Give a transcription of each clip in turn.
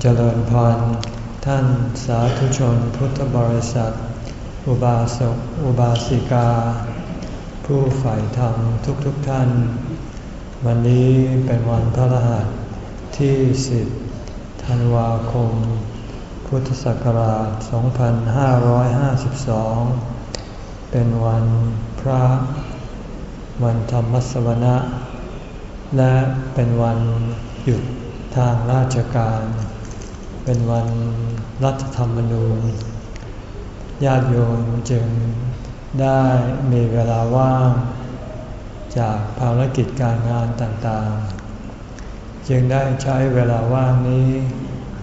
เจริญพรท่านสาธุชนพุทธบริษัท อุบาสกอุบาสิกา ผู้ใฝ่ธรรมทุกๆทท่าน วันนี้เป็นวันพระรหัสที่ 10 ธันวาคม พุทธศักราช 2552 เป็นวันพระวันธรรมสวนะ และเป็นวันหยุด ทางราชการ เป็นวันรัฐธรรมนูญ ญาติโยมจึงได้มีเวลาว่าง จากภารกิจการงานต่างๆ จึงได้ใช้เวลาว่างนี้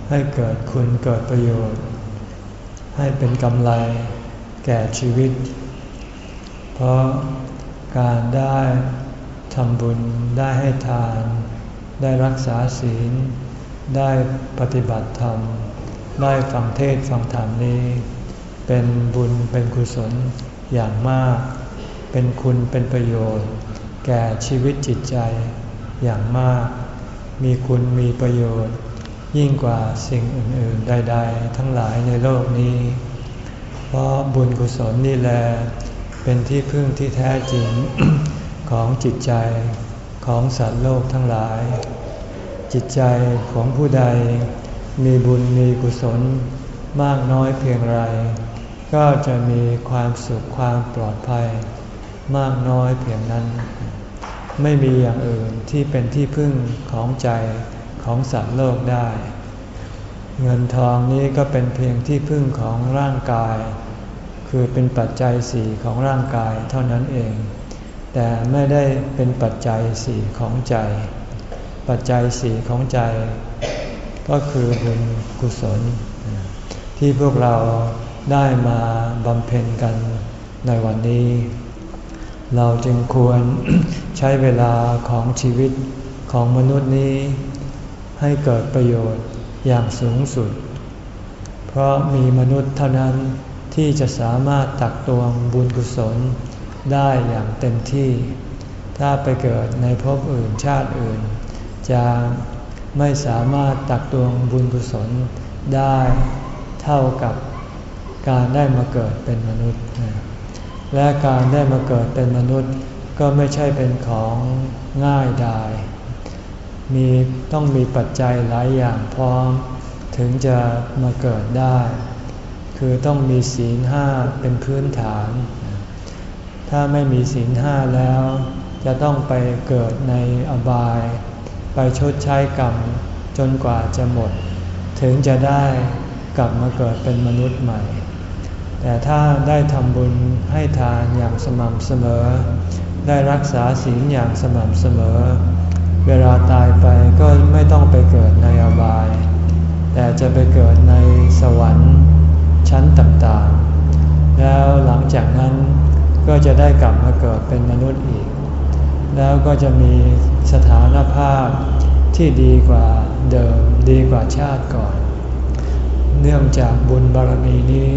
ให้เกิดคุณเกิดประโยชน์ ให้เป็นกำไรแก่ชีวิต เพราะการได้ทำบุญได้ให้ทาน ได้รักษาศีล ได้ปฏิบัติธรรม ได้ฟังเทศฟังธรรมนี้ เป็นบุญเป็นกุศลอย่างมาก เป็นคุณเป็นประโยชน์ แก่ชีวิตจิตใจอย่างมาก มีคุณมีประโยชน์ ยิ่งกว่าสิ่งอื่นๆใดๆทั้งหลายในโลกนี้ เพราะบุญกุศลนี่แหละเป็นที่พึ่งที่แท้จริงของจิตใจ ของสัตว์โลกทั้งหลาย จิตใจของผู้ใดมีบุญมีกุศลมากน้อยเพียงไร ก็จะมีความสุขความปลอดภัย มากน้อยเพียงนั้น ไม่มีอย่างอื่นที่เป็นที่พึ่งของใจของสัตว์โลกได้ เงินทองนี้ก็เป็นเพียงที่พึ่งของร่างกาย คือเป็นปัจจัยสี่ของร่างกายเท่านั้นเอง แต่ไม่ได้เป็นปัจจัยสี่ของใจ ปัจจัยสี่ของใจ ก็คือบุญกุศล ที่พวกเราได้มาบำเพ็ญกันในวันนี้ เราจึงควรใช้เวลาของชีวิตของมนุษย์นี้ ให้เกิดประโยชน์อย่างสูงสุด เพราะมีมนุษย์เท่านั้นที่จะสามารถตักตวงบุญกุศล ได้อย่างเต็มที่ ถ้าไปเกิดในภพอื่นชาติอื่น จะไม่สามารถตักตวงบุญกุศลได้เท่ากับการได้มาเกิดเป็นมนุษย์ และการได้มาเกิดเป็นมนุษย์ก็ไม่ใช่เป็นของง่ายดาย มีต้องมีปัจจัยหลายอย่างพร้อม ถึงจะมาเกิดได้ คือต้องมีศีลห้าเป็นพื้นฐาน ถ้าไม่มีศีลห้าแล้ว จะต้องไปเกิดในอบาย ไปชดใช้กรรมจนกว่าจะหมด ถึงจะได้กลับมาเกิดเป็นมนุษย์ใหม่ แต่ถ้าได้ทำบุญให้ทานอย่างสม่ำเสมอ ได้รักษาศีลอย่างสม่ำเสมอ เวลาตายไปก็ไม่ต้องไปเกิดในอบาย แต่จะไปเกิดในสวรรค์ชั้นต่างๆ แล้วหลังจากนั้น ก็จะได้กลับมาเกิดเป็นมนุษย์อีก แล้วก็จะมีสถานภาพที่ดีกว่าเดิมดีกว่าชาติก่อน เนื่องจากบุญบารมีนี้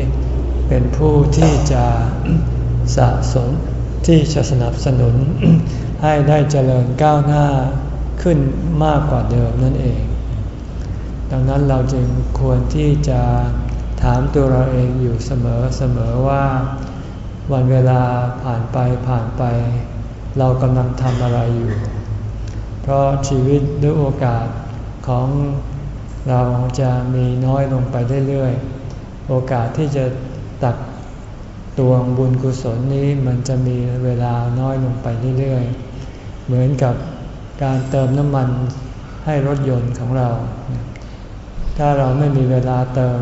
เป็นผู้ที่จะสะสมที่จะสนับสนุนให้ได้เจริญก้าวหน้าขึ้นมากกว่าเดิมนั่นเอง ดังนั้นเราจึงควรที่จะถามตัวเราเองอยู่เสมอเสมอว่า วันเวลาผ่านไปผ่านไป เรากำลังทำอะไรอยู่ เพราะชีวิตด้วยโอกาสของเราจะมีน้อยลงไปเรื่อยๆ โอกาสที่จะตักตวงบุญกุศลนี้มันจะมีเวลาน้อยลงไปเรื่อยๆ เหมือนกับการเติมน้ำมันให้รถยนต์ของเรา ถ้าเราไม่มีเวลาเติม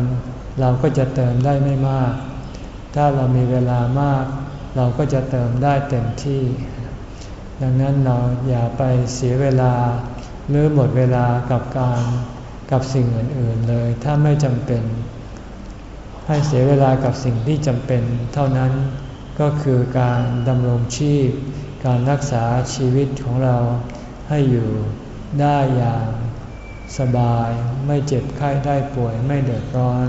เราก็จะเติมได้ไม่มาก ถ้าเรามีเวลามาก เราก็จะเติมได้เต็มที่ ดังนั้นเราอย่าไปเสียเวลา หรือหมดเวลากับการกับสิ่งอื่นๆเลย ถ้าไม่จำเป็น ให้เสียเวลากับสิ่งที่จำเป็น เท่านั้นก็คือการดำรงชีพ การรักษาชีวิตของเราให้อยู่ได้อย่างสบายไม่เจ็บไข้ได้ป่วยไม่เดือดร้อน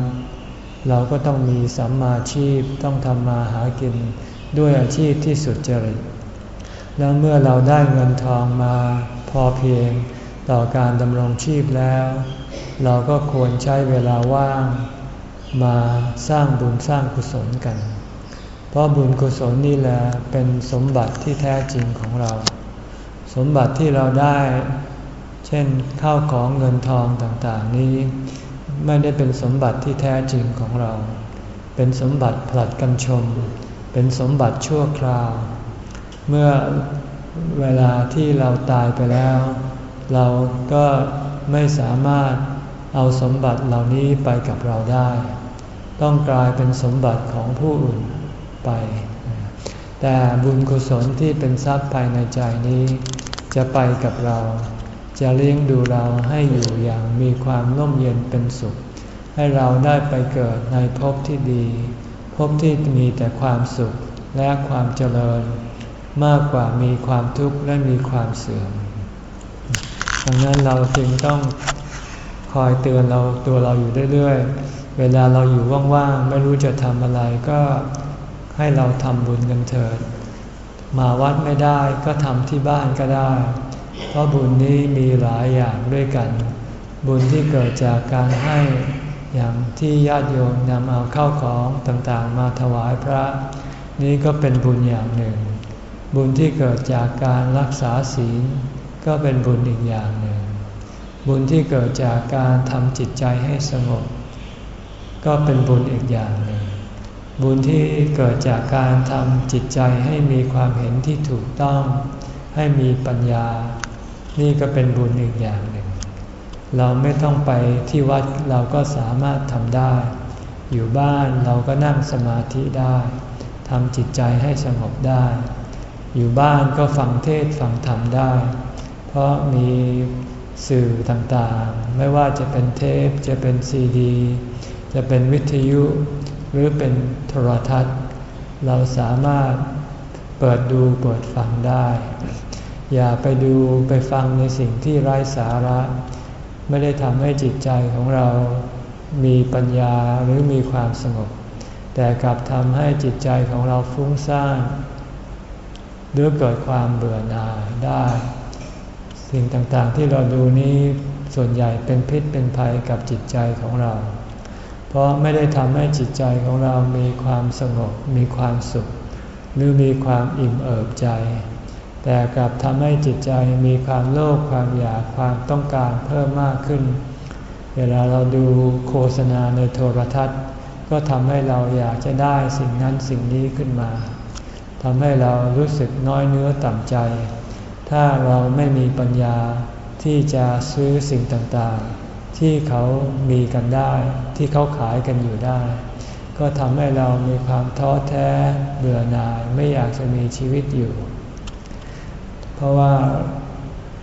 เราก็ต้องมีสัมมาชีพต้องทำมาหากินด้วยอาชีพที่สุดจริต แล้วเมื่อเราได้เงินทองมาพอเพียงต่อการดำรงชีพแล้ว เราก็ควรใช้เวลาว่างมาสร้างบุญสร้างกุศลกัน เพราะบุญกุศลนี่แหละเป็นสมบัติที่แท้จริงของเรา สมบัติที่เราได้ เช่นข้าวของเงินทองต่างๆนี้ ไม่ได้เป็นสมบัติที่แท้จริงของเรา เป็นสมบัติผลัดกันชม เป็นสมบัติชั่วคราว เมื่อเวลาที่เราตายไปแล้ว เราก็ไม่สามารถเอาสมบัติเหล่านี้ไปกับเราได้ ต้องกลายเป็นสมบัติของผู้อื่นไป แต่บุญกุศลที่เป็นทรัพย์ภายในใจนี้ จะไปกับเรา จะเลี้ยงดูเราให้อยู่อย่างมีความร่มเย็นเป็นสุข ให้เราได้ไปเกิดในภพที่ดี ภพที่มีแต่ความสุขและความเจริญ มากกว่ามีความทุกข์และมีความเสื่อมดังนั้นเราจึงต้องคอยเตือนเราตัวเราอยู่เรื่อยๆ เวลาเราอยู่ว่างๆ ไม่รู้จะทำอะไรก็ให้เราทำบุญกันเถิด มาวัดไม่ได้ก็ทำที่บ้านก็ได้ เพราะบุญนี้มีหลายอย่างด้วยกัน บุญที่เกิดจากการให้อย่างที่ญาติโยมนำเอาเข้าของต่างๆ มาถวายพระ นี่ก็เป็นบุญอย่างหนึ่ง บุญที่เกิดจากการรักษาศีล ก็เป็นบุญอีกอย่างหนึ่ง บุญที่เกิดจากการทำจิตใจให้สงบ ก็เป็นบุญอีกอย่างหนึ่ง บุญที่เกิดจากการทำจิตใจให้มีความเห็นที่ถูกต้อง ให้มีปัญญา นี่ก็เป็นบุญอีกอย่างหนึ่ง เราไม่ต้องไปที่วัดเราก็สามารถทำได้ อยู่บ้านเราก็นั่งสมาธิได้ทำจิตใจให้สงบได้ อยู่บ้านก็ฟังเทศฟังธรรมได้ เพราะมีสื่อต่างๆ ไม่ว่าจะเป็นเทปจะเป็นซีดี จะเป็นวิทยุ หรือเป็นโทรทัศน์ เราสามารถเปิดดูเปิดฟังได้ อย่าไปดูไปฟังในสิ่งที่ไร้สาระ ไม่ได้ทำให้จิตใจของเรามีปัญญาหรือมีความสงบ แต่กลับทำให้จิตใจของเราฟุ้งซ่านหรือเกิดความเบื่อหน่ายได้ สิ่งต่างๆที่เราดูนี้ส่วนใหญ่เป็นพิษเป็นภัยกับจิตใจของเรา เพราะไม่ได้ทำให้จิตใจของเรามีความสงบ มีความสุข หรือมีความอิ่มเอิบใจ แต่กลับทำให้จิตใจมีความโลภความอยากความต้องการเพิ่มมากขึ้น เวลาเราดูโฆษณาในโทรทัศน์ ก็ทำให้เราอยากจะได้สิ่งนั้นสิ่งนี้ขึ้นมาทำให้เรารู้สึกน้อยเนื้อต่ำใจ ถ้าเราไม่มีปัญญาที่จะซื้อสิ่งต่างๆ ที่เขามีกันได้ ที่เขาขายกันอยู่ได้ ก็ทำให้เรามีความท้อแท้เบื่อหน่ายไม่อยากจะมีชีวิตอยู่ ราะว่า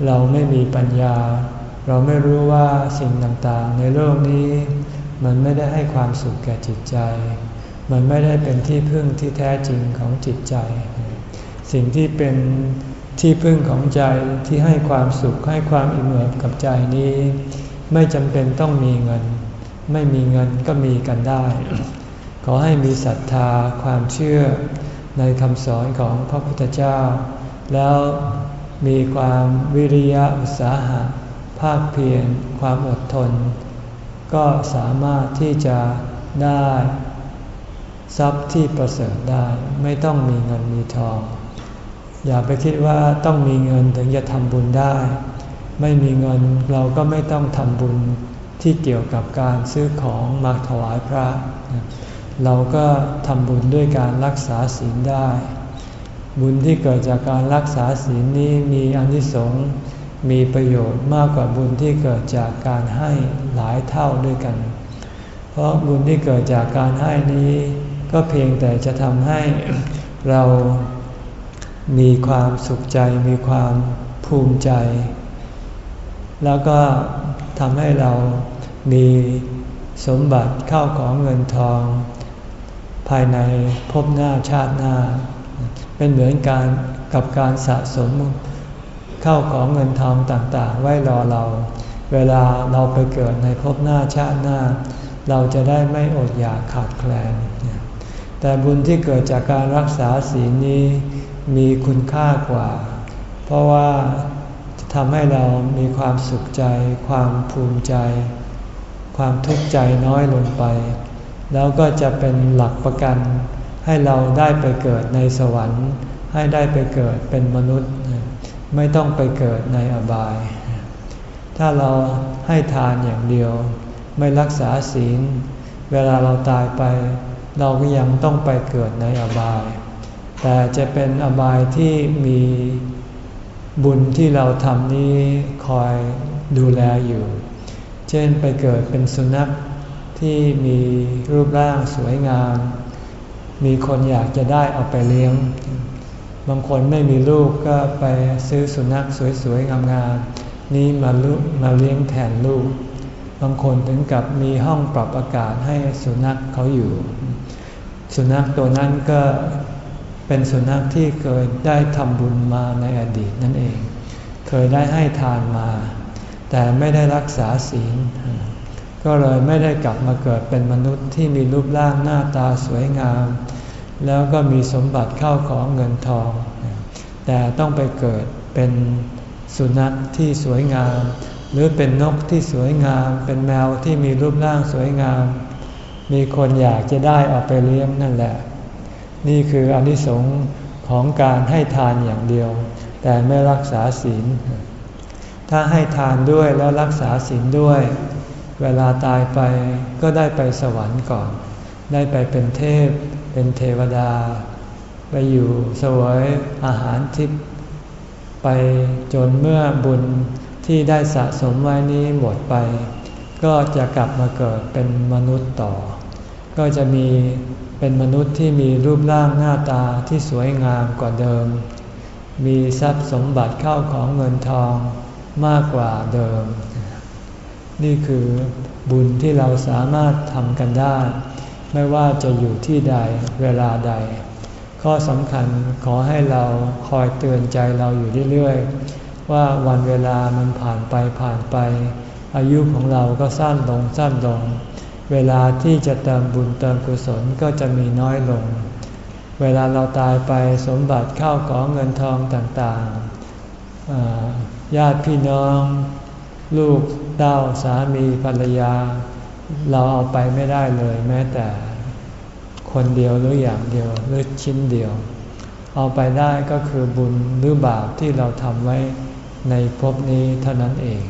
เราไม่มีปัญญา เราไม่รู้ว่าสิ่งต่างๆ ในโลกนี้ มันไม่ได้ให้ความสุขแก่จิตใจ มันไม่ได้เป็นที่พึ่งที่แท้จริงของจิตใจ สิ่งที่เป็นที่พึ่งของใจที่ให้ความสุขให้ความอิ่มเอิบกับใจนี้ ไม่จำเป็นต้องมีเงิน ไม่มีเงินก็มีกันได้ ขอให้มีศรัทธาความเชื่อในคำสอนของพระพุทธเจ้า แล้ว มีความวิริยะอุตสาหะ ภาคเพียรความอดทน ก็สามารถที่จะได้ทรัพย์ที่ประเสริฐได้ไม่ต้องมีเงินมีทอง อย่าไปคิดว่าต้องมีเงินถึงจะทำบุญได้ ไม่มีเงินเราก็ไม่ต้องทำบุญที่เกี่ยวกับการซื้อของมาถวายพระ เราก็ทำบุญด้วยการรักษาศีลได้ บุญที่เกิดจากการรักษาศีลนี้มีอนิสงส์มีประโยชน์มากกว่าบุญที่เกิดจากการให้หลายเท่าด้วยกัน เพราะบุญที่เกิดจากการให้นี้ ก็เพียงแต่จะทำให้เรามีความสุขใจ มีความภูมิใจ แล้วก็ทำให้เรามีสมบัติเข้าของเงินทอง ภายในภพหน้าชาติหน้า เป็นเหมือนการกับการสะสมเข้าของเงินทองต่างๆ ไว้รอเรา เวลาเราไปเกิดในภพหน้าชาติหน้า เราจะได้ไม่อดอยากขาดแคลน แต่บุญที่เกิดจากการรักษาศีลนี้มีคุณค่ากว่า เพราะว่าทำให้เรามีความสุขใจ ความภูมิใจ ความทุกข์ใจน้อยลงไป แล้วก็จะเป็นหลักประกัน ให้เราได้ไปเกิดในสวรรค์ ให้ได้ไปเกิดเป็นมนุษย์ ไม่ต้องไปเกิดในอบาย ถ้าเราให้ทานอย่างเดียว ไม่รักษาศีล เวลาเราตายไป เราก็ยังต้องไปเกิดในอบาย แต่จะเป็นอบายที่มีบุญที่เราทำนี้คอยดูแลอยู่ เช่นไปเกิดเป็นสุนัขที่มีรูปร่างสวยงาม มีคนอยากจะได้เอาไปเลี้ยง บางคนไม่มีลูกก็ไปซื้อสุนัขสวยๆงามๆนี้มาลุมาเลี้ยงแทนลูก บางคนถึงกับมีห้องปรับอากาศให้สุนัขเขาอยู่ สุนัขตัวนั้นก็เป็นสุนัขที่เคยได้ทำบุญมาในอดีตนั่นเอง เคยได้ให้ทานมา แต่ไม่ได้รักษาศีล ก็เลยไม่ได้กลับมาเกิดเป็นมนุษย์ที่มีรูปร่างหน้าตาสวยงาม แล้วก็มีสมบัติเข้าของเงินทอง แต่ต้องไปเกิดเป็นสุนัขที่สวยงาม หรือเป็นนกที่สวยงาม เป็นแมวที่มีรูปร่างสวยงาม มีคนอยากจะได้เอาไปเลี้ยงนั่นแหละ นี่คืออนิสงส์ของการให้ทานอย่างเดียว แต่ไม่รักษาศีล ถ้าให้ทานด้วยแล้วรักษาศีลด้วย เวลาตายไปก็ได้ไปสวรรค์ก่อน ได้ไปเป็นเทพ เป็นเทวดา ไปอยู่สวยอาหารทิพย์ไปจนเมื่อบุญที่ได้สะสมไว้นี้หมดไป ก็จะกลับมาเกิดเป็นมนุษย์ต่อ ก็จะมีเป็นมนุษย์ที่มีรูปร่างหน้าตาที่สวยงามกว่าเดิม มีทรัพย์สมบัติเข้าของเงินทองมากกว่าเดิม นี่คือบุญที่เราสามารถทำกันได้ ไม่ว่าจะอยู่ที่ใดเวลาใด ข้อสำคัญขอให้เราคอยเตือนใจเราอยู่เรื่อยๆ ว่าวันเวลามันผ่านไปผ่านไป อายุของเราก็สั้นลงสั้นลง เวลาที่จะเติมบุญเติมกุศลก็จะมีน้อยลง เวลาเราตายไปสมบัติเข้าของเงินทองต่างๆญาติพี่น้อง ลูก เต้าสามีภรรยา เราเอาไปไม่ได้เลยแม้แต่คนเดียวหรืออย่างเดียวหรือชิ้นเดียว เอาไปได้ก็คือบุญหรือบาปที่เราทำไว้ในภพนี้เท่านั้นเอง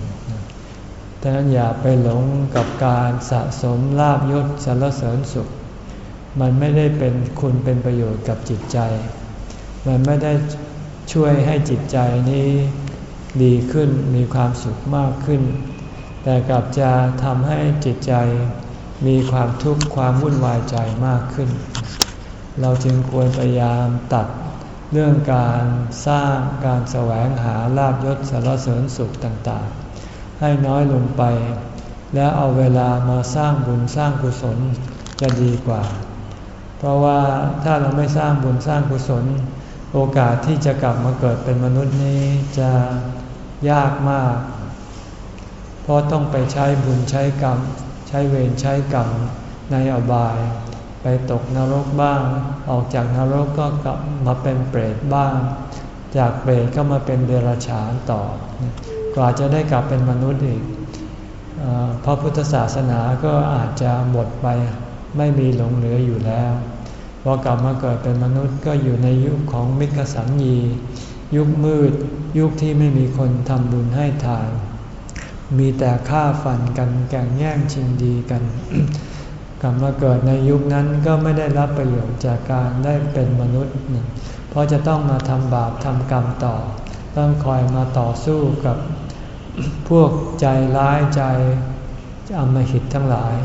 ดังนั้นอย่าไปหลงกับการสะสมลาบยศสรรเสริญสุข มันไม่ได้เป็นคุณเป็นประโยชน์กับจิตใจ มันไม่ได้ช่วยให้จิตใจนี้ดีขึ้นมีความสุขมากขึ้น แต่กลับจะทำให้จิตใจมีความทุกข์ความวุ่นวายใจมากขึ้น เราจึงควรพยายามตัดเรื่องการสร้างการแสวงหาลาบยศสารเสริญสุขต่างๆ ให้น้อยลงไป แล้วเอาเวลามาสร้างบุญสร้างกุศลจะดีกว่า เพราะว่าถ้าเราไม่สร้างบุญสร้างกุศล โอกาสที่จะกลับมาเกิดเป็นมนุษย์นี้จะยากมาก ราะต้องไปใช้บุญใช้กรรม ใช้เวรใช้กรรมในอบาย ไปตกนรกบ้าง ออกจากนรกก็กลับมาเป็นเปรตบ้าง จากเปรตก็มาเป็นเดรัจฉานต่อ กว่าจะได้กลับเป็นมนุษย์อีกพระพุทธศาสนาก็อาจจะหมดไปไม่มีหลงเหลืออยู่แล้วพอกลับมาเกิดเป็นมนุษย์ก็อยู่ในยุคของมิกสัญญี ยุคมืด ยุคที่ไม่มีคนทำบุญให้ทาน มีแต่ฆ่าฟันกันแก่งแย่งชิงดีกันกลับมาเกิดในยุคนั้นก็ไม่ได้รับประโยชน์จากการได้เป็นมนุษย์ เพราะจะต้องมาทำบาปทำกรรมต่อ ต้องคอยมาต่อสู้กับพวกใจร้ายใจอมหิตทั้งหลาย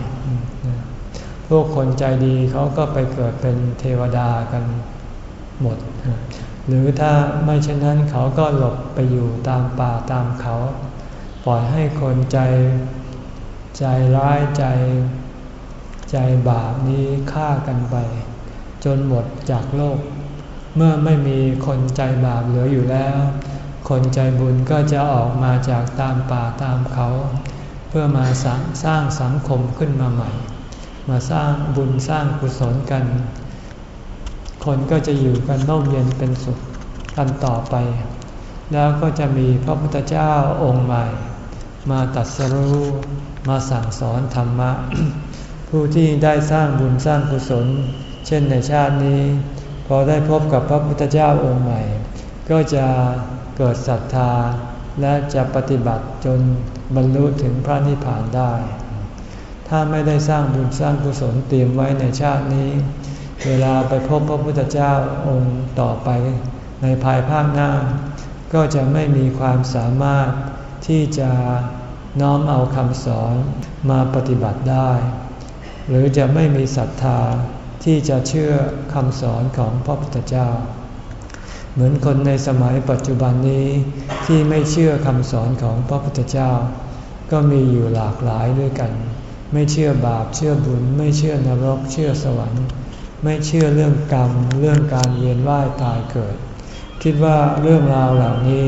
พวกคนใจดีเขาก็ไปเกิดเป็นเทวดากันหมด หรือถ้าไม่เช่นนั้นเขาก็หลบไปอยู่ตามป่าตามเขา ปล่อยให้คนใจ ใจร้ายใจ ใจบาปนี้ฆ่ากันไป จนหมดจากโลก เมื่อไม่มีคนใจบาปเหลืออยู่แล้ว คนใจบุญก็จะออกมาจากตามป่าตามเขา เพื่อมาสร้างส,างสังคมขึ้นมาใหม่ มาสร้างบุญสร้างกุศลกัน คนก็จะอยู่กันน่มเย็นเป็นสุขกันต่อไป แล้วก็จะมีพระพุทธเจ้าองค์ใหม่ มาตัดสรู้มาสั่งสอนธรรมะ ผู้ที่ได้สร้างบุญสร้างกุศล เช่นในชาตินี้ พอได้พบกับพระพุทธเจ้าองค์ใหม่ ก็จะเกิดศรัทธาและจะปฏิบัติจนบรรลุถึงพระนิพพานได้ ถ้าไม่ได้สร้างบุญสร้างกุศลเตรียมไว้ในชาตินี้ เวลาไปพบพระพุทธเจ้าองค์ต่อไป ในภายภาคหน้า ก็จะไม่มีความสามารถที่จะ น้อมเอาคำสอนมาปฏิบัติได้ หรือจะไม่มีศรัทธาที่จะเชื่อคำสอนของพระพุทธเจ้า เหมือนคนในสมัยปัจจุบันนี้ที่ไม่เชื่อคำสอนของพระพุทธเจ้า ก็มีอยู่หลากหลายด้วยกัน ไม่เชื่อบาปเชื่อบุญ ไม่เชื่อนรกเชื่อสวรรค์ ไม่เชื่อเรื่องกรรม เรื่องการเวียนว่ายตายเกิด คิดว่าเรื่องราวเหล่านี้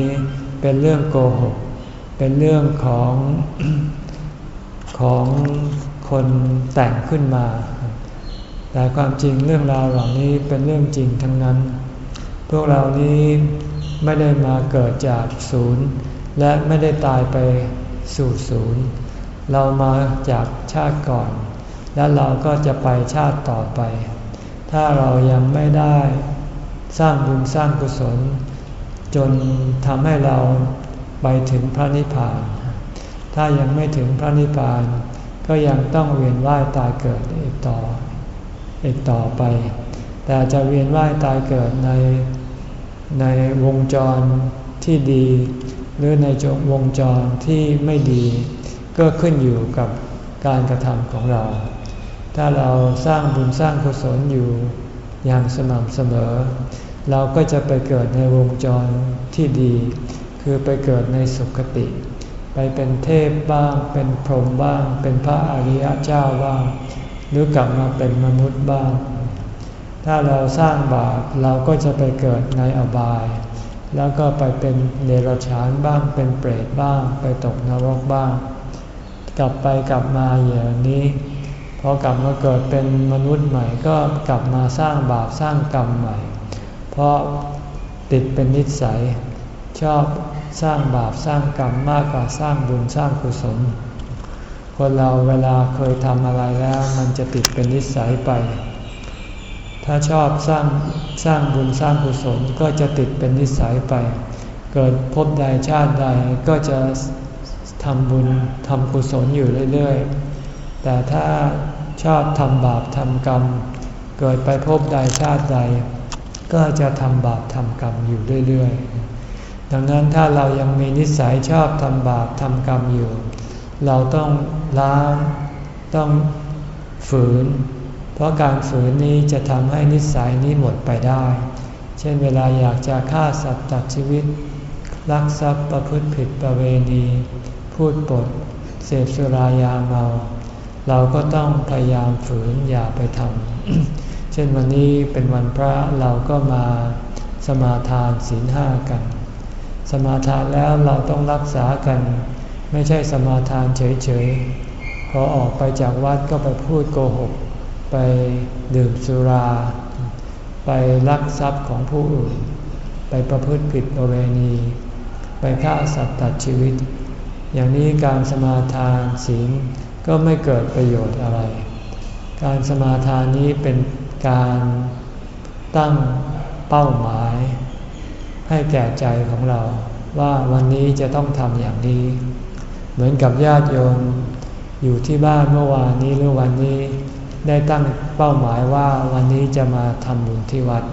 เป็นเรื่องโกหก เป็นเรื่องของของคนแต่งขึ้นมา แต่ความจริงเรื่องราวเหล่านี้เป็นเรื่องจริงทั้งนั้น พวกเรานี้ไม่ได้มาเกิดจากศูนย์ และไม่ได้ตายไปสู่ศูนย์ เรามาจากชาติก่อน และเราก็จะไปชาติต่อไป ถ้าเรายังไม่ได้สร้างบุญสร้างกุศล จนทำให้เรา ไปถึงพระนิพพาน ถ้ายังไม่ถึงพระนิพพาน ก็ยังต้องเวียนว่ายตายเกิดอีกต่อ อีกต่อไป แต่จะเวียนว่ายตายเกิดในในวงจรที่ดี หรือในวงจรที่ไม่ดี ก็ขึ้นอยู่กับการกระทำของเรา ถ้าเราสร้างบุญสร้างกุศลอยู่อย่างสม่ำเสมอ เราก็จะไปเกิดในวงจรที่ดี คือไปเกิดในสุคติ ไปเป็นเทพบ้าง เป็นพรหมบ้าง เป็นพระอริยเจ้าบ้าง หรือกลับมาเป็นมนุษย์บ้าง ถ้าเราสร้างบาปเราก็จะไปเกิดในอบาย แล้วก็ไปเป็นเดรัจฉานบ้าง เป็นเปรตบ้าง ไปตกนรกบ้าง กลับไปกลับมาอย่างนี้พอกลับมาเกิดเป็นมนุษย์ใหม่ก็กลับมาสร้างบาปสร้างกรรมใหม่ เพราะติดเป็นนิสัย ชอบ สร้างบาปสร้างกรรมมากกว่าสร้างบุญสร้างกุศล คนเราเวลาเคยทำอะไรแล้วมันจะติดเป็นนิสัยไป ถ้าชอบสร้างสร้างบุญสร้างกุศลก็จะติดเป็นนิสัยไป เกิดพบใดชาติใดก็จะทำบุญทำกุศลอยู่เรื่อยๆ แต่ถ้าชอบทำบาปทำกรรม เกิดไปพบใดชาติใด ก็จะทำบาปทำกรรมอยู่เรื่อยๆ ดังนั้นถ้าเรายังมีนิสัยชอบทำบาปทำกรรมอยู่ เราต้องล้างต้องฝืน เพราะการฝืนนี้จะทำให้นิสัยนี้หมดไปได้ เช่นเวลาอยากจะฆ่าสัตว์ตัดชีวิต ลักทรัพย์ประพฤติผิดประเวณี พูดปด เสพสุรายาเมา เราก็ต้องพยายามฝืนอย่าไปทำ เช่นวันนี้เป็นวันพระเราก็มาสมาทานศีลห้ากัน สมาทานแล้วเราต้องรักษากัน ไม่ใช่สมาทานเฉยๆ พอออกไปจากวัดก็ไปพูดโกหก ไปดื่มสุรา ไปลักทรัพย์ของผู้อื่น ไปประพฤติผิดประเวณี ไปฆ่าสัตว์ตัดชีวิต อย่างนี้การสมาทานศีลก็ไม่เกิดประโยชน์อะไร การสมาทานนี้เป็นการตั้งเป้าหมาย ให้แก่ใจของเรา ว่าวันนี้จะต้องทำอย่างนี้ เหมือนกับญาติโยมอยู่ที่บ้านเมื่อวานนี้หรือวันนี้ ได้ตั้งเป้าหมายว่าวันนี้จะมาทำบุญที่วัด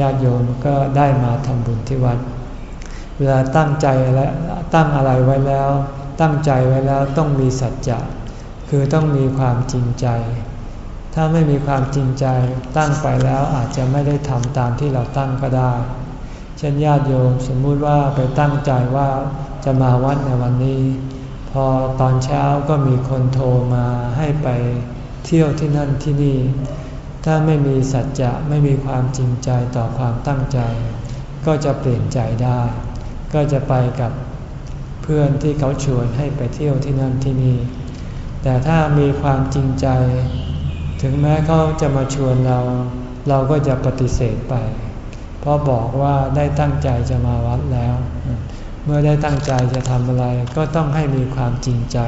ญาติโยมก็ได้มาทำบุญที่วัด เวลาตั้งใจและตั้งอะไรไว้แล้ว ตั้งใจไว้แล้วต้องมีสัจจะคือต้องมีความจริงใจ ถ้าไม่มีความจริงใจตั้งไปแล้วอาจจะไม่ได้ทำตามที่เราตั้งก็ได้ เช่นญาติโยมสมมุติว่าไปตั้งใจว่าจะมาวัดในวันนี้ พอตอนเช้าก็มีคนโทรมาให้ไปเที่ยวที่นั่นที่นี่ ถ้าไม่มีสัจจะไม่มีความจริงใจต่อความตั้งใจ ก็จะเปลี่ยนใจได้ ก็จะไปกับเพื่อนที่เขาชวนให้ไปเที่ยวที่นั่นที่นี่ แต่ถ้ามีความจริงใจ ถึงแม้เขาจะมาชวนเรา เราก็จะปฏิเสธไป ราะบอกว่าได้ตั้งใจจะมาวัดแล้ว เมื่อได้ตั้งใจจะทำอะไรก็ต้องให้มีความจริงใจ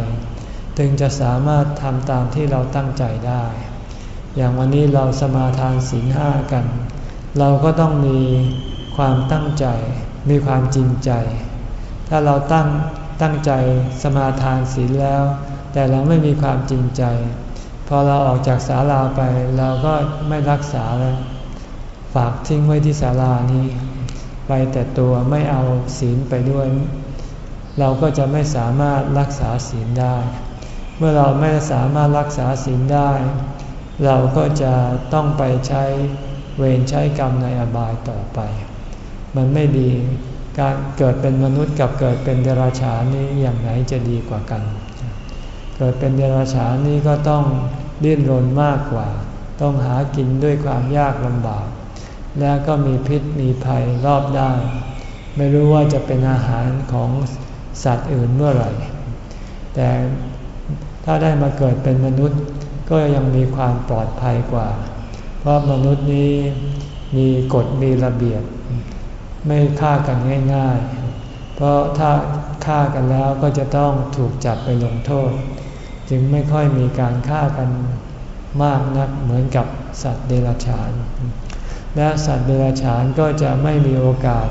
ถึงจะสามารถทำตามที่เราตั้งใจได้ อย่างวันนี้เราสมาทานศีลห้ากัน เราก็ต้องมีความตั้งใจ มีความจริงใจ ถ้าเราตั้งตั้งใจสมาทานศีลแล้ว แต่เราไม่มีความจริงใจ พอเราออกจากศาลาไปเราก็ไม่รักษาแล้ว ฝากทิ้งไว้ที่ศาลานี้ ไปแต่ตัวไม่เอาศีลไปด้วย เราก็จะไม่สามารถรักษาศีลได้ เมื่อเราไม่สามารถรักษาศีลได้ เราก็จะต้องไปใช้เวรใช้กรรมในอบายต่อไป มันไม่ดีการเกิดเป็นมนุษย์กับเกิดเป็นเดรัจฉานนี้อย่างไหนจะดีกว่ากัน เกิดเป็นเดรัจฉานนี้ก็ต้องดิ้นรนมากกว่า ต้องหากินด้วยความยากลำบาก และก็มีพิษมีภัยรอบด้านไม่รู้ว่าจะเป็นอาหารของสัตว์อื่นเมื่อไหร่ แต่ถ้าได้มาเกิดเป็นมนุษย์ก็ยังมีความปลอดภัยกว่า เพราะมนุษย์นี้มีกฎมีระเบียบ ไม่ฆ่ากันง่าย ๆ เพราะถ้าฆ่ากันแล้วก็จะต้องถูกจับไปลงโทษ จึงไม่ค่อยมีการฆ่ากันมากนักเหมือนกับสัตว์เดรัจฉาน และสัตว์เดรัจฉานก็จะไม่มีโอกาส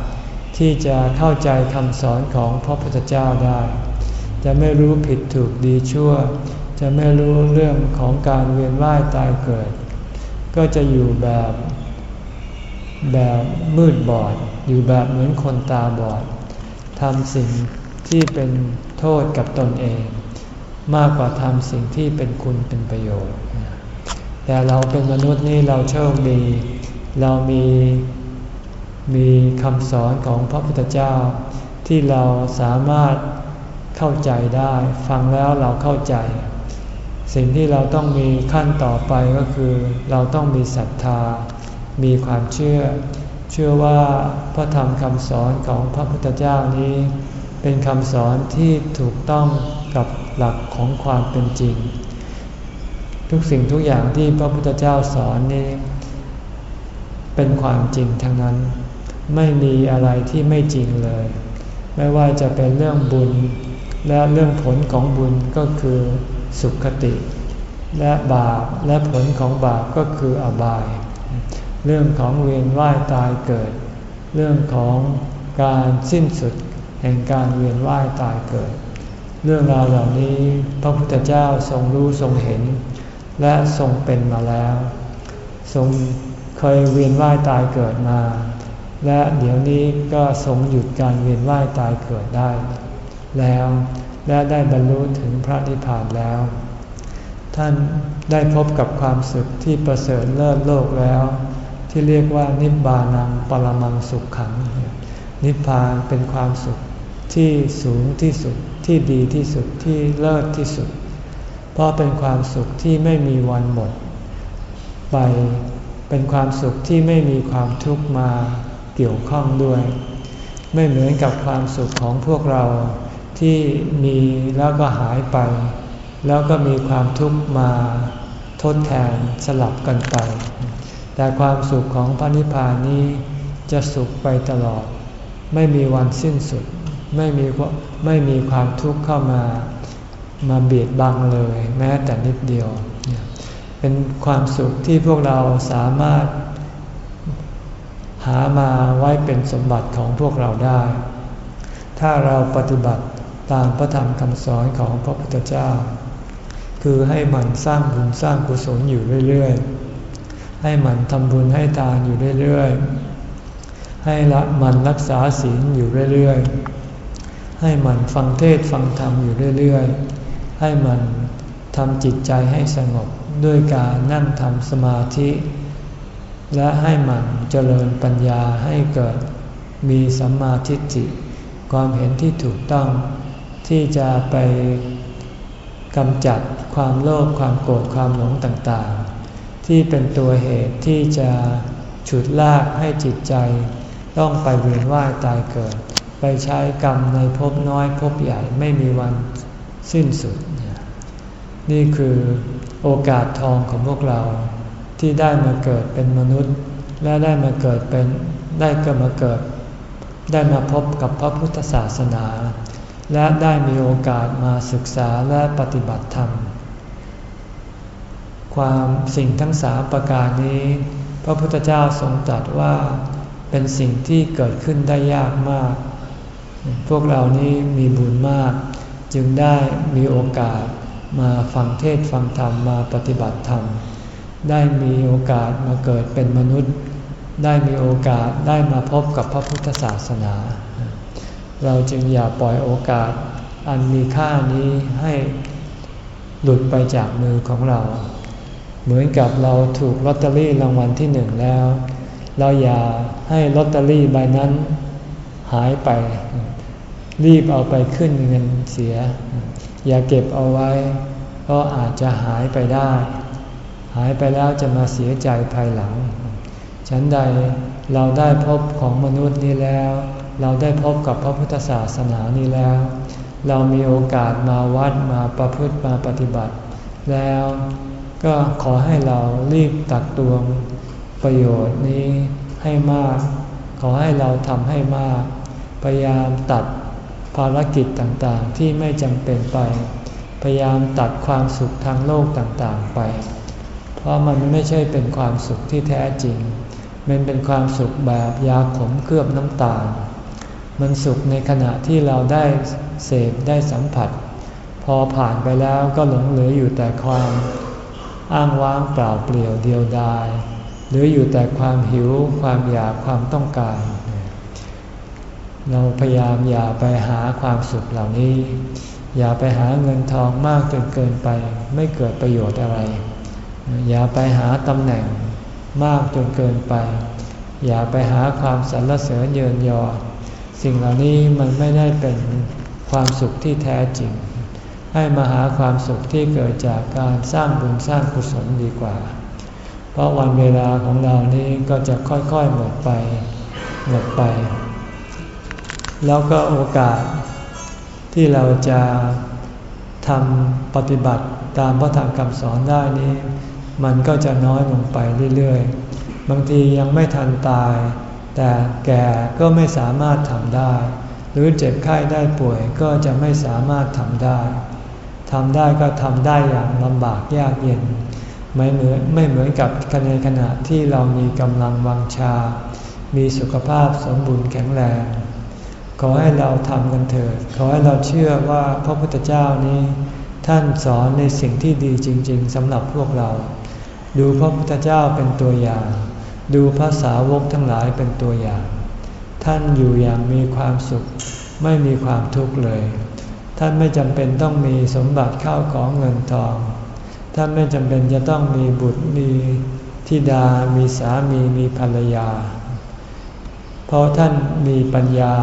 ที่จะเข้าใจคำสอนของพระพุทธเจ้าได้ จะไม่รู้ผิดถูกดีชั่ว จะไม่รู้เรื่องของการเวียนว่ายตายเกิด ก็จะอยู่แบบแบบมืดบอด อยู่แบบเหมือนคนตาบอดทำสิ่งที่เป็นโทษกับตนเอง มากกว่าทำสิ่งที่เป็นคุณเป็นประโยชน์ แต่เราเป็นมนุษย์นี่เราโชคดี เรามีมีคำสอนของพระพุทธเจ้า ที่เราสามารถเข้าใจได้ ฟังแล้วเราเข้าใจ สิ่งที่เราต้องมีขั้นต่อไปก็คือ เราต้องมีศรัทธา มีความเชื่อ เชื่อว่าพระธรรมคำสอนของพระพุทธเจ้านี้ เป็นคำสอนที่ถูกต้องกับหลักของความเป็นจริง ทุกสิ่งทุกอย่างที่พระพุทธเจ้าสอนนี้ เป็นความจริงทั้งนั้น ไม่มีอะไรที่ไม่จริงเลย ไม่ว่าจะเป็นเรื่องบุญ และเรื่องผลของบุญก็คือสุขติ และบาปและผลของบาปก็คืออบาย เรื่องของเวียนว่ายตายเกิด เรื่องของการสิ้นสุดแห่งการเวียนว่ายตายเกิด เรื่องราวเหล่านี้พระพุทธเจ้าทรงรู้ทรงเห็น และทรงเป็นมาแล้ว ทรง เคยเวียนว่ายตายเกิดมา และเดี๋ยวนี้ก็ทรงหยุดการเวียนว่ายตายเกิดได้ แล้วและได้บรรลุถึงพระนิพพานแล้ว ท่านได้พบกับความสุขที่ประเสริฐเลิศโลกแล้ว ที่เรียกว่านิบานังปรมังสุขขัง นิพพานเป็นความสุขที่สูงที่สุดที่ดีที่สุดที่เลิศที่สุด เพราะเป็นความสุขที่ไม่มีวันหมด ไป เป็นความสุขที่ไม่มีความทุกข์มาเกี่ยวข้องด้วย ไม่เหมือนกับความสุขของพวกเราที่มีแล้วก็หายไป แล้วก็มีความทุกข์มาทดแทนสลับกันไป แต่ความสุขของพระนิพพานนี้จะสุขไปตลอด ไม่มีวันสิ้นสุด ไม่มีไม่มีความทุกข์เข้ามา มาเบียดบังเลย แม้แต่นิดเดียว เป็นความสุขที่พวกเราสามารถ หามาไว้เป็นสมบัติของพวกเราได้ ถ้าเราปฏิบัติตามพระธรรมคำสอนของพระพุทธเจ้า คือให้มันสร้างบุญสร้างกุศลอยู่เรื่อยๆ ให้มันทำบุญให้ทานอยู่เรื่อยๆ ให้ละมันรักษาศีลอยู่เรื่อยๆ ให้มันฟังเทศฟังธรรมอยู่เรื่อยๆ ให้มันทำจิตใจให้สงบ ด้วยการนั่งทำสมาธิ และให้มันเจริญปัญญาให้เกิดมีสัมมาทิฏฐิความเห็นที่ถูกต้องที่จะไปกำจัดความโลภความโกรธความหลงต่างๆ ที่เป็นตัวเหตุที่จะฉุดลากให้จิตใจ ต้องไปเวียนว่ายตายเกิด ไปใช้กรรมในภพน้อยภพใหญ่ไม่มีวันสิ้นสุด นี่คือ โอกาสทองของพวกเราที่ได้มาเกิดเป็นมนุษย์ และได้มาเกิดเป็นได้เก็มาเกิด ได้มาพบกับพระพุทธศาสนา และได้มีโอกาสมาศึกษาและปฏิบัติธรรม ความสิ่งทั้งสามประการนี้ พระพุทธเจ้าทรงตรัสว่าเป็นสิ่งที่เกิดขึ้นได้ยากมาก พวกเรานี้มีบุญมาก จึงได้มีโอกาส มาฟังเทศฟังธรรมมาปฏิบัติธรรม ได้มีโอกาสมาเกิดเป็นมนุษย์ ได้มีโอกาสได้มาพบกับพระพุทธศาสนา เราจึงอย่าปล่อยโอกาสอันมีค่านี้ให้หลุดไปจากมือของเรา เหมือนกับเราถูกลอตเตอรี่รางวัลที่หนึ่งแล้ว เราอย่าให้ลอตเตอรี่ใบนั้นหายไป รีบเอาไปขึ้นเงินเสีย อย่าเก็บเอาไว้ เพราะอาจจะหายไปได้ หายไปแล้วจะมาเสียใจภายหลัง ฉันใดเราได้พบของมนุษย์นี้แล้ว เราได้พบกับพระพุทธศาสนานี้แล้ว เรามีโอกาสมาวัดมาประพฤติมาปฏิบัติ แล้วก็ขอให้เรารีบตักตวงประโยชน์นี้ให้มาก ขอให้เราทำให้มาก พยายามตัด ภารกิจต่างๆ ที่ไม่จำเป็นไป พยายามตัดความสุขทางโลกต่างๆไป เพราะมันไม่ใช่เป็นความสุขที่แท้จริง มันเป็นความสุขแบบยาขมเคลือบน้ำตาล มันสุขในขณะที่เราได้เสพได้สัมผัส พอผ่านไปแล้วก็หลงเหลืออยู่แต่ความอ้างว้างเปล่าเปลี่ยวเดียวดาย หรืออยู่แต่ความหิวความอยากความต้องการ เราพยายามอย่าไปหาความสุขเหล่านี้ อย่าไปหาเงินทองมากจนเกินไป ไม่เกิดประโยชน์อะไร อย่าไปหาตำแหน่งมากจนเกินไป อย่าไปหาความสรรเสริญเยินยอ สิ่งเหล่านี้มันไม่ได้เป็นความสุขที่แท้จริง ให้มาหาความสุขที่เกิดจากการสร้างบุญสร้างกุศลดีกว่า เพราะวันเวลาของเรานี้ก็จะค่อยๆหมดไปหมดไป แล้วก็โอกาสที่เราจะทำปฏิบัติตามพระธรรมคำสอนได้นี้ มันก็จะน้อยลงไปเรื่อยๆ บางทียังไม่ทันตาย แต่แก่ก็ไม่สามารถทำได้ หรือเจ็บไข้ได้ป่วยก็จะไม่สามารถทำได้ทำได้ก็ทำได้อย่างลำบากยากเย็น ไม่เหมือนไม่เหมือนกับในขณะที่เรามีกำลังวังชา มีสุขภาพสมบูรณ์แข็งแรง ขอให้เราทำกันเถิด ขอให้เราเชื่อว่าพระพุทธเจ้านี้ ท่านสอนในสิ่งที่ดีจริง ๆสำหรับพวกเรา ดูพระพุทธเจ้าเป็นตัวอย่าง ดูภาษาวกทั้งหลายเป็นตัวอย่าง ท่านอยู่อย่างมีความสุข ไม่มีความทุกข์เลย ท่านไม่จำเป็นต้องมีสมบัติข้าวของเงินทอง ท่านไม่จำเป็นจะต้องมีบุตรมีธิดา มีสามี มีภรรยา เพราะท่านมีปัญญา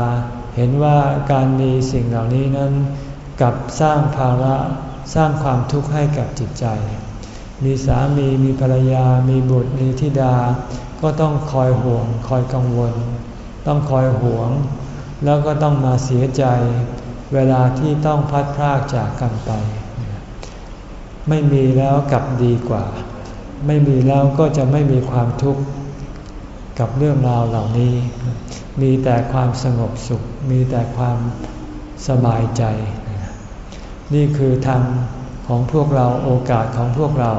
เห็นว่าการมีสิ่งเหล่านี้นั้นกับสร้างภาระสร้างความทุกข์ให้กับจิตใจ มีสามีมีภรรยา มีบุตรมีธิดา ก็ต้องคอยห่วง คอยกังวล ต้องคอยห่วง แล้วก็ต้องมาเสียใจ เวลาที่ต้องพัดพรากจากกันไป ไม่มีแล้วกลับดีกว่า ไม่มีแล้วก็จะไม่มีความทุกข์กับเรื่องราวเหล่านี้ มีแต่ความสงบสุข มีแต่ความสบายใจ นี่คือธรรมของพวกเราโอกาสของพวกเรา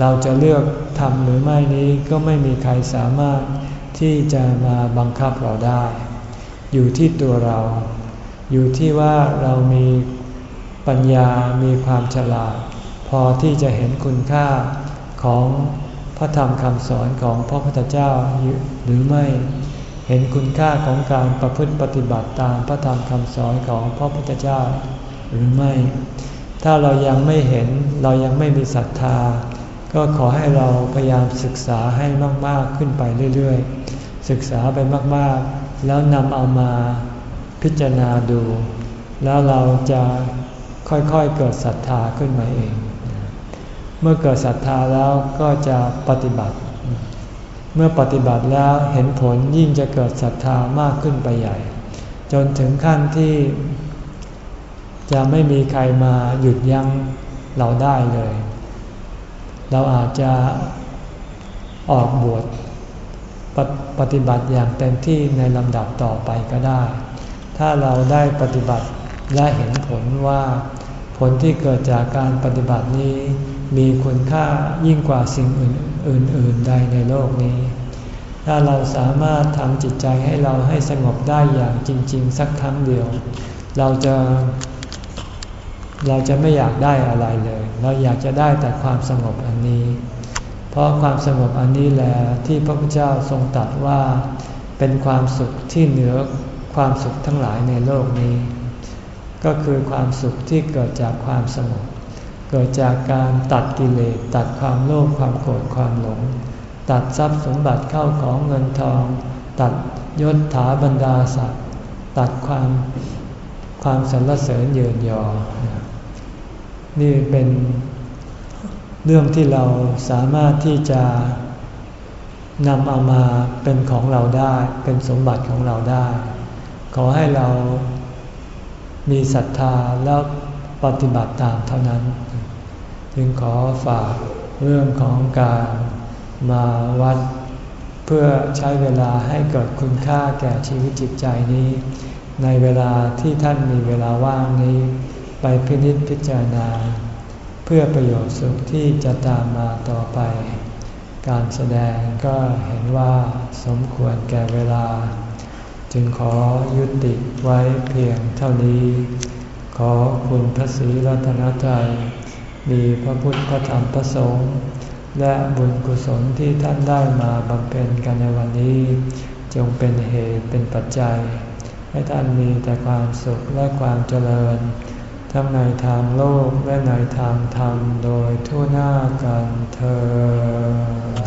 เราจะเลือกทำหรือไม่นี้ก็ไม่มีใครสามารถที่จะมาบังคับเราได้ อยู่ที่ตัวเรา อยู่ที่ว่าเรามีปัญญา มีความฉลาด พอที่จะเห็นคุณค่าของพระธรรมคำสอนของพระพุทธเจ้าหรือไม่ เห็นคุณค่าของการประพฤติปฏิบัติตามพระธรรมคำสอนของพระพุทธเจ้าหรือไม่ ถ้าเรายังไม่เห็นเรายังไม่มีศรัทธา ก็ขอให้เราพยายามศึกษาให้มาก ๆ ขึ้นไปเรื่อย ๆ ศึกษาไปมาก ๆ แล้วนำเอามาพิจารณาดู แล้วเราจะค่อย ๆ เกิดศรัทธาขึ้นมาเอง เมื่อเกิดศรัทธาแล้วก็จะปฏิบัติ เมื่อปฏิบัติแล้วเห็นผลยิ่งจะเกิดศรัทธามากขึ้นไปใหญ่ จนถึงขั้นที่ จะไม่มีใครมาหยุดยั้งเราได้เลย เราอาจจะออกบวชปปฏิบัติอย่างเต็มที่ในลำดับต่อไปก็ได้ ถ้าเราได้ปฏิบัติและเห็นผลว่าผลที่เกิดจากการปฏิบัตินี้มีคุณค่ายิ่งกว่าสิ่งอื่น อื่นๆใดในโลกนี้ ถ้าเราสามารถทำจิตใจให้เราให้สงบได้อย่างจริง ๆ สักครั้งเดียว เราจะ เราจะไม่อยากได้อะไรเลย เราอยากจะได้แต่ความสงบอันนี้ เพราะความสงบอันนี้แหละที่พระพุทธเจ้าทรงตรัสว่าเป็นความสุขที่เหนือความสุขทั้งหลายในโลกนี้ ก็คือความสุขที่เกิดจากความสงบ เกิดจากการตัดกิเลสตัดความโลภความโกรธความหลง ตัดทรัพย์สมบัติเข้าของเงินทอง ตัดยศถาบรรดาศักดิ์ตัดความความสรรเสริญเยินยอ นี่เป็นเรื่องที่เราสามารถที่จะนำเอามาเป็นของเราได้เป็นสมบัติของเราได้ ขอให้เรามีศรัทธาแล้ว ปฏิบัติตามเท่านั้น จึงขอฝากเรื่องของการมาวัด เพื่อใช้เวลาให้เกิดคุณค่าแก่ชีวิตจิตใจนี้ ในเวลาที่ท่านมีเวลาว่างนี้ ไปพินิจพิจารณา เพื่อประโยชน์สุขที่จะตามมาต่อไป การแสดงก็เห็นว่าสมควรแก่เวลา จึงขอยุติไว้เพียงเท่านี้ อคุณพระศรีรัตนตรัยมีพระพุทธพระธรรมพระสงฆ์และบุญกุศลที่ท่านได้มาบำเพ็ญกันในวันนี้ จงเป็นเหตุเป็นปัจจัย ให้ท่านมีแต่ความสุขและความเจริญ ทั้งในทางโลกและในทางธรรมโดยทั่วหน้ากันเธอ